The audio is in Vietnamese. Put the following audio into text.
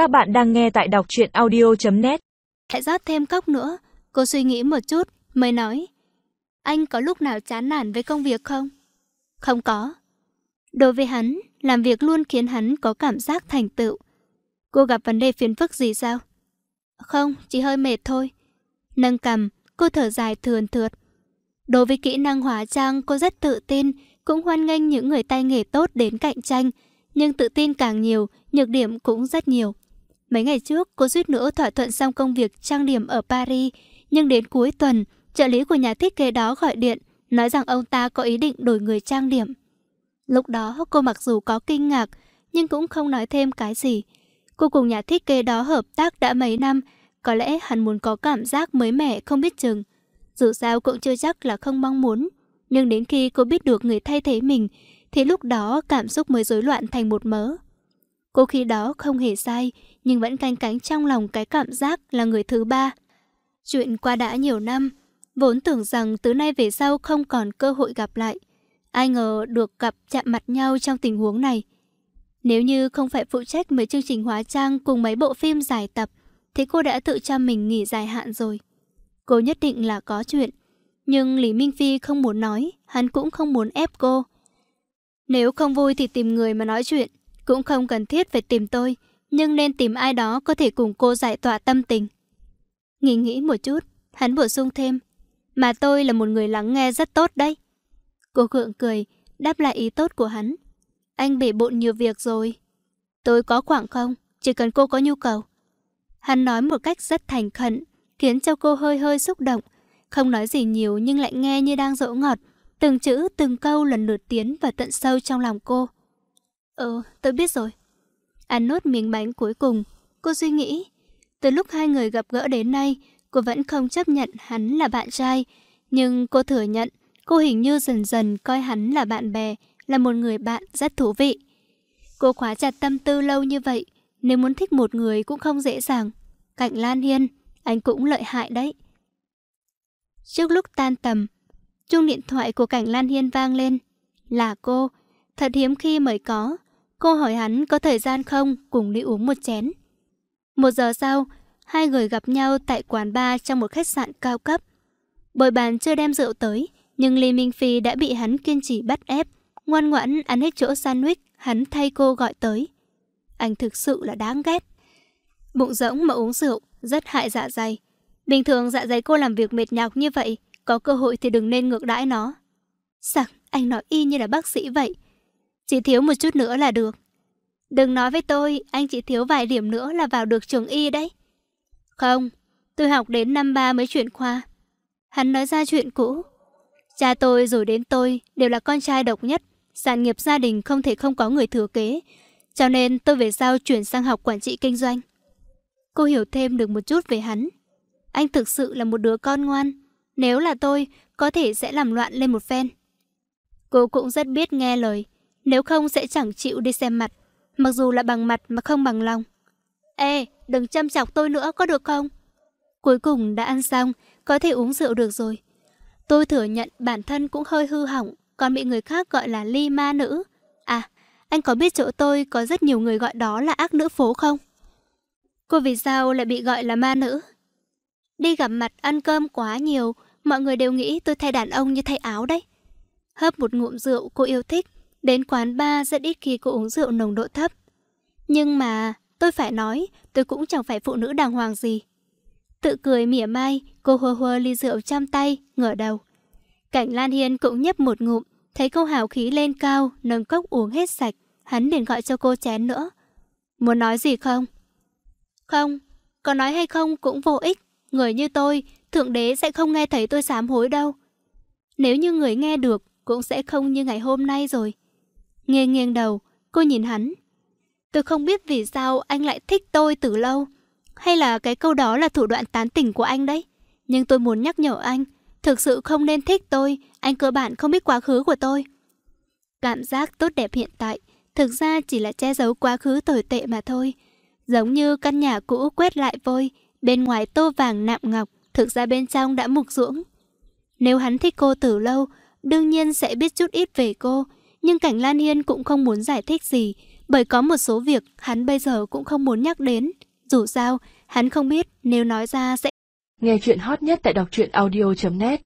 Các bạn đang nghe tại đọc truyện audio.net Lại rót thêm cốc nữa. Cô suy nghĩ một chút, mới nói. Anh có lúc nào chán nản với công việc không? Không có. Đối với hắn, làm việc luôn khiến hắn có cảm giác thành tựu. Cô gặp vấn đề phiền phức gì sao? Không, chỉ hơi mệt thôi. Nâng cầm, cô thở dài thườn thượt. Đối với kỹ năng hóa trang, cô rất tự tin, cũng hoan nghênh những người tay nghề tốt đến cạnh tranh. Nhưng tự tin càng nhiều, nhược điểm cũng rất nhiều. Mấy ngày trước, cô suýt nữa thỏa thuận xong công việc trang điểm ở Paris. Nhưng đến cuối tuần, trợ lý của nhà thiết kế đó gọi điện, nói rằng ông ta có ý định đổi người trang điểm. Lúc đó cô mặc dù có kinh ngạc, nhưng cũng không nói thêm cái gì. Cô cùng nhà thiết kế đó hợp tác đã mấy năm, có lẽ hắn muốn có cảm giác mới mẻ không biết chừng. Dù sao cũng chưa chắc là không mong muốn, nhưng đến khi cô biết được người thay thế mình, thì lúc đó cảm xúc mới rối loạn thành một mớ. Cô khi đó không hề sai, nhưng vẫn canh cánh trong lòng cái cảm giác là người thứ ba. Chuyện qua đã nhiều năm, vốn tưởng rằng từ nay về sau không còn cơ hội gặp lại. Ai ngờ được gặp chạm mặt nhau trong tình huống này. Nếu như không phải phụ trách mấy chương trình hóa trang cùng mấy bộ phim giải tập, thì cô đã tự cho mình nghỉ dài hạn rồi. Cô nhất định là có chuyện. Nhưng Lý Minh Phi không muốn nói, hắn cũng không muốn ép cô. Nếu không vui thì tìm người mà nói chuyện, cũng không cần thiết phải tìm tôi, nhưng nên tìm ai đó có thể cùng cô giải tỏa tâm tình. Nghĩ nghĩ một chút, hắn bổ sung thêm. Mà tôi là một người lắng nghe rất tốt đấy. Cô gượng cười, đáp lại ý tốt của hắn. Anh bể bộn nhiều việc rồi. Tôi có khoảng không, chỉ cần cô có nhu cầu. Hắn nói một cách rất thành khẩn, khiến cho cô hơi hơi xúc động. Không nói gì nhiều nhưng lại nghe như đang dỗ ngọt. Từng chữ, từng câu lần lượt tiến vào tận sâu trong lòng cô. Ừ, tôi biết rồi. Ăn nốt miếng bánh cuối cùng, cô suy nghĩ. Từ lúc hai người gặp gỡ đến nay, cô vẫn không chấp nhận hắn là bạn trai. Nhưng cô thừa nhận, cô hình như dần dần coi hắn là bạn bè, là một người bạn rất thú vị. Cô khóa chặt tâm tư lâu như vậy, nếu muốn thích một người cũng không dễ dàng. Cạnh Lan Hiên, anh cũng lợi hại đấy. Trước lúc tan tầm, chuông điện thoại của Cảnh Lan Hiên vang lên. Là cô, thật hiếm khi mới có. Cô hỏi hắn có thời gian không cùng đi uống một chén. Một giờ sau, hai người gặp nhau tại quán bar trong một khách sạn cao cấp. Bồi bàn chưa đem rượu tới, nhưng Lý Minh Phi đã bị hắn kiên trì bắt ép, ngoan ngoãn ăn hết chỗ sandwich hắn thay cô gọi tới. Anh thực sự là đáng ghét. Bụng rỗng mà uống rượu, rất hại dạ dày. Bình thường dạ dày cô làm việc mệt nhọc như vậy, có cơ hội thì đừng nên ngược đãi nó. Sặc, anh nói y như là bác sĩ vậy. Chỉ thiếu một chút nữa là được. Đừng nói với tôi, anh chỉ thiếu vài điểm nữa là vào được trường y đấy. Không, tôi học đến năm ba mới chuyển khoa. Hắn nói ra chuyện cũ. Cha tôi rồi đến tôi đều là con trai độc nhất. Sản nghiệp gia đình không thể không có người thừa kế. Cho nên tôi về sau chuyển sang học quản trị kinh doanh. Cô hiểu thêm được một chút về hắn. Anh thực sự là một đứa con ngoan. Nếu là tôi, có thể sẽ làm loạn lên một phen. Cô cũng rất biết nghe lời. Nếu không sẽ chẳng chịu đi xem mặt. Mặc dù là bằng mặt mà không bằng lòng. Ê, đừng chăm chọc tôi nữa có được không? Cuối cùng đã ăn xong, có thể uống rượu được rồi. Tôi thừa nhận bản thân cũng hơi hư hỏng, còn bị người khác gọi là ly ma nữ. À, anh có biết chỗ tôi có rất nhiều người gọi đó là ác nữ phố không? Cô vì sao lại bị gọi là ma nữ? Đi gặp mặt ăn cơm quá nhiều, mọi người đều nghĩ tôi thay đàn ông như thay áo đấy. Hấp một ngụm rượu cô yêu thích, đến quán bar rất ít khi cô uống rượu nồng độ thấp. Nhưng mà, tôi phải nói, tôi cũng chẳng phải phụ nữ đàng hoàng gì. Tự cười mỉa mai, cô hơ hơ ly rượu trong tay, ngửa đầu. Cảnh Lan Hiên cũng nhấp một ngụm, thấy cô hào khí lên cao, nâng cốc uống hết sạch, hắn liền gọi cho cô chén nữa. Muốn nói gì không? Không, có nói hay không cũng vô ích. Người như tôi, Thượng Đế sẽ không nghe thấy tôi sám hối đâu. Nếu như người nghe được, cũng sẽ không như ngày hôm nay rồi. Nghiêng nghiêng đầu, cô nhìn hắn. Tôi không biết vì sao anh lại thích tôi từ lâu. Hay là cái câu đó là thủ đoạn tán tỉnh của anh đấy. Nhưng tôi muốn nhắc nhở anh, thực sự không nên thích tôi, anh cơ bản không biết quá khứ của tôi. Cảm giác tốt đẹp hiện tại, thực ra chỉ là che giấu quá khứ tồi tệ mà thôi. Giống như căn nhà cũ quét lại vôi, bên ngoài tô vàng nạm ngọc, thực ra bên trong đã mục ruỗng. Nếu hắn thích cô từ lâu, đương nhiên sẽ biết chút ít về cô, nhưng Cảnh Lan Hiên cũng không muốn giải thích gì, Bởi có một số việc hắn bây giờ cũng không muốn nhắc đến. Dù sao, hắn không biết nếu nói ra sẽ... Nghe chuyện hot nhất tại đọc truyện audio.net